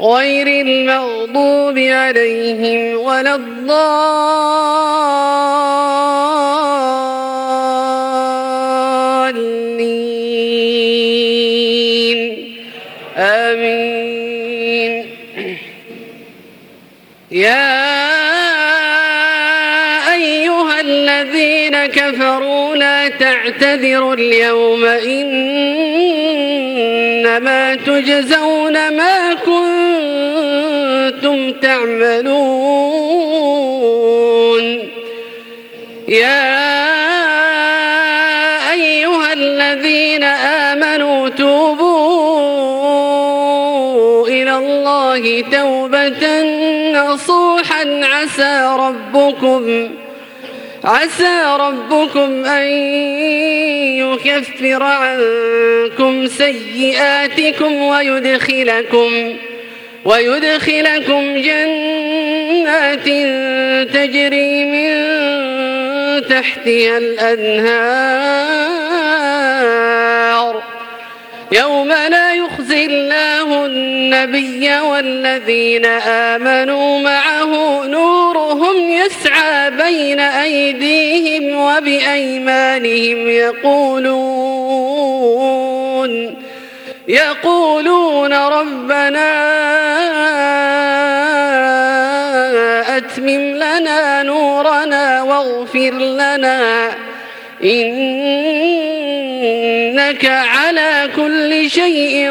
غير المغضوب عليهم ولا الضالين. آمين. يا أيها الذين كفروا لا تعتذروا اليوم إنما تجزون ما كنتم تعملون. يا أيها الذين آمنوا توبوا إلى الله توبة نصوحا عسى ربكم عسى ربكم أن يكفر عنكم سيئاتكم ويدخلكم ويدخلكم جنات تجري من تحتها الأنهار. يوم لا النبي والذين آمنوا معه نورهم يسعى بين أيديهم وبأيمانهم يقولون يقولون ربنا أتمم لنا نورنا واغفر لنا إنك على كل شيء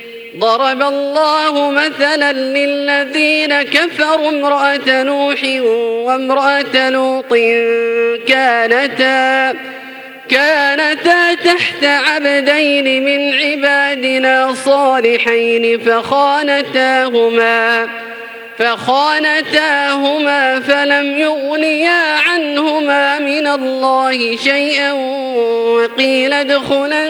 ضرب الله مثلا للذين كفروا امرأة نوح وامرأة لوط كانتا كانتا تحت عبدين من عبادنا صالحين فخانتاهما فخانتاهما فلم يغنيا عنهما من الله شيئا وقيل ادخلا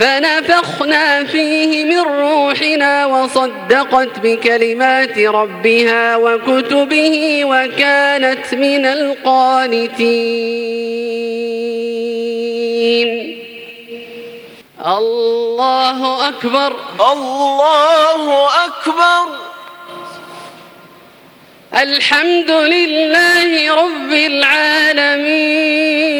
فنفخنا فيه من روحنا وصدقت بكلمات ربها وكتبه وكانت من القانتين. الله أكبر. الله أكبر. الحمد لله رب العالمين.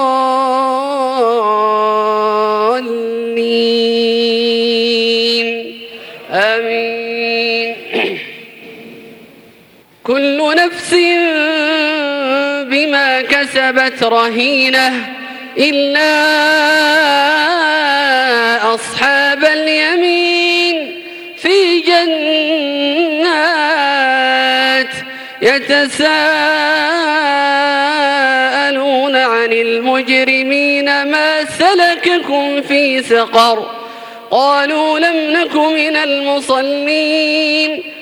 بما كسبت رهينة إلا أصحاب اليمين في جنات يتساءلون عن المجرمين ما سلككم في سقر قالوا لم نك من المصلين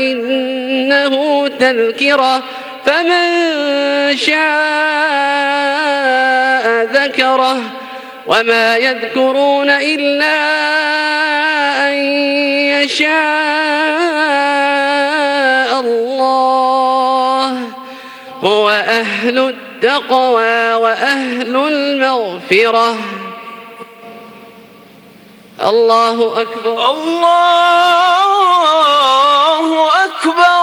إنه تذكرة فمن شاء ذكره. وما يذكرون إلا أن يشاء الله. هو أهل التقوى وأهل المغفرة. الله أكبر. الله akbar